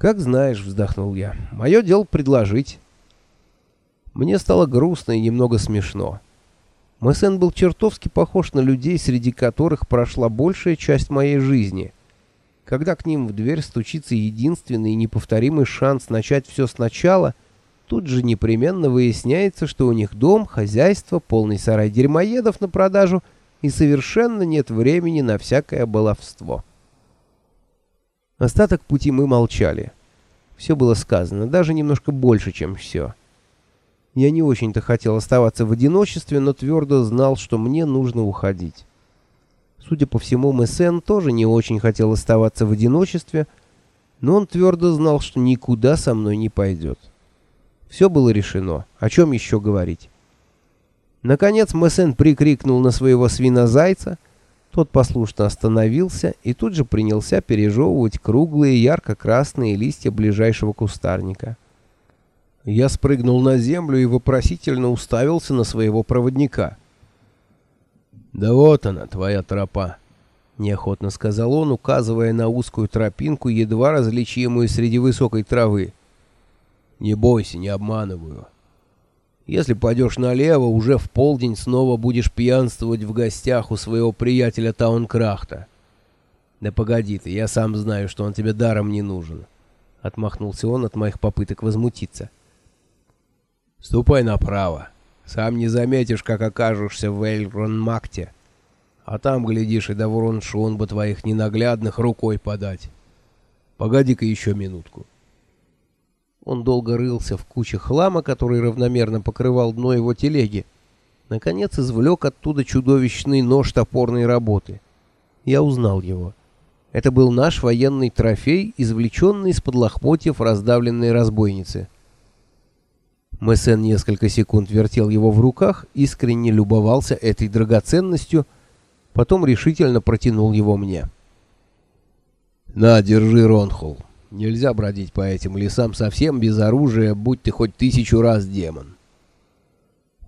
«Как знаешь», — вздохнул я. «Мое дело предложить». Мне стало грустно и немного смешно. Мэсен был чертовски похож на людей, среди которых прошла большая часть моей жизни. Когда к ним в дверь стучится единственный и неповторимый шанс начать все сначала, тут же непременно выясняется, что у них дом, хозяйство, полный сарай дерьмоедов на продажу и совершенно нет времени на всякое баловство. Остаток пути мы молчали. Все было сказано, даже немножко больше, чем все. Я не очень-то хотел оставаться в одиночестве, но твердо знал, что мне нужно уходить. Судя по всему, Мессен тоже не очень хотел оставаться в одиночестве, но он твердо знал, что никуда со мной не пойдет. Все было решено. О чем еще говорить? Наконец Мессен прикрикнул на своего свинозайца — тот послушно остановился и тут же принялся пережевывать круглые ярко-красные листья ближайшего кустарника. Я спрыгнул на землю и вопросительно уставился на своего проводника. «Да вот она, твоя тропа», — неохотно сказал он, указывая на узкую тропинку, едва различимую среди высокой травы. «Не бойся, не обманываю. Если пойдешь налево, уже в полдень снова будешь пьянствовать в гостях у своего приятеля Таункрахта. Да погоди ты, я сам знаю, что он тебе даром не нужен. Отмахнулся он от моих попыток возмутиться. Ступай направо. Сам не заметишь, как окажешься в Эльронмакте. А там, глядишь, и до Вороншонба твоих ненаглядных рукой подать. Погоди-ка еще минутку. Он долго рылся в куче хлама, который равномерно покрывал дно его телеги. Наконец извлек оттуда чудовищный нож топорной работы. Я узнал его. Это был наш военный трофей, извлеченный из-под лохмотьев раздавленной разбойницы. Мессен несколько секунд вертел его в руках, искренне любовался этой драгоценностью, потом решительно протянул его мне. «На, держи, Ронхол. Нельзя бродить по этим лесам совсем без оружия, будь ты хоть тысячу раз демон.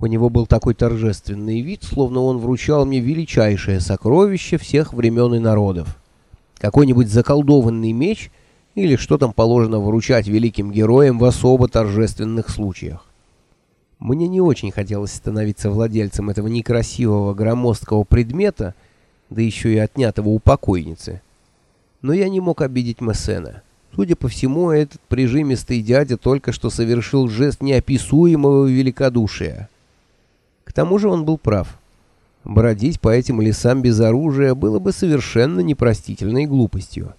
У него был такой торжественный вид, словно он вручал мне величайшее сокровище всех времен и народов. Какой-нибудь заколдованный меч или что там положено вручать великим героям в особо торжественных случаях. Мне не очень хотелось становиться владельцем этого некрасивого громоздкого предмета, да еще и отнятого у покойницы. Но я не мог обидеть Мессена. Судя по всему, этот прижимистый дядя только что совершил жест неописуемого великодушия. К тому же он был прав. Бродить по этим лесам без оружия было бы совершенно непростительной глупостью.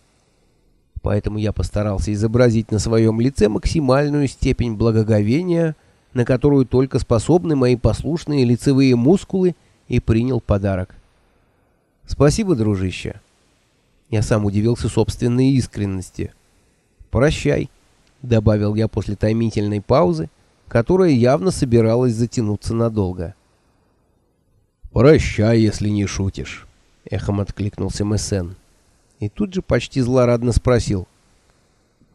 Поэтому я постарался изобразить на своем лице максимальную степень благоговения, на которую только способны мои послушные лицевые мускулы, и принял подарок. «Спасибо, дружище». Я сам удивился собственной искренности. «Прощай», — добавил я после томительной паузы, которая явно собиралась затянуться надолго. «Прощай, если не шутишь», — эхом откликнулся Мессен. И тут же почти злорадно спросил.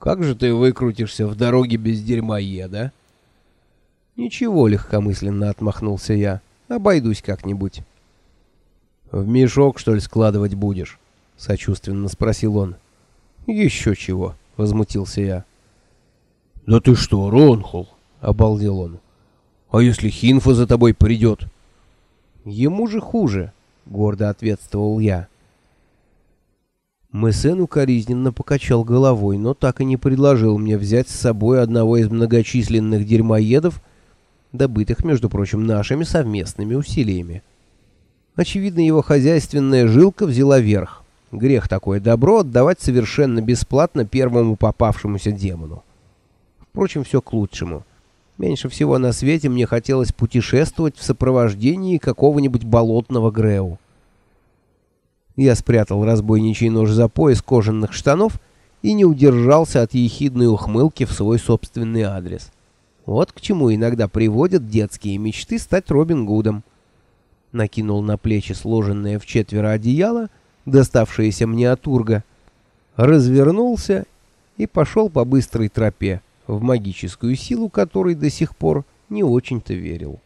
«Как же ты выкрутишься в дороге без дерьмоеда?» «Ничего», — легкомысленно отмахнулся я. «Обойдусь как-нибудь». «В мешок, что ли, складывать будешь?» — сочувственно спросил он. «Еще чего» возмутился я. «Да ты что, Ронхол?» — обалдел он. «А если Хинфа за тобой придет?» «Ему же хуже», — гордо ответствовал я. Мессен укоризненно покачал головой, но так и не предложил мне взять с собой одного из многочисленных дерьмоедов, добытых, между прочим, нашими совместными усилиями. Очевидно, его хозяйственная жилка взяла верх. Грех такое добро отдавать совершенно бесплатно первому попавшемуся демону. Впрочем, все к лучшему. Меньше всего на свете мне хотелось путешествовать в сопровождении какого-нибудь болотного Греу. Я спрятал разбойничий нож за пояс кожаных штанов и не удержался от ехидной ухмылки в свой собственный адрес. Вот к чему иногда приводят детские мечты стать Робин Гудом. Накинул на плечи сложенное в четверо одеяло доставшееся мне от Урга, развернулся и пошел по быстрой тропе, в магическую силу которой до сих пор не очень-то верил.